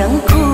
想哭。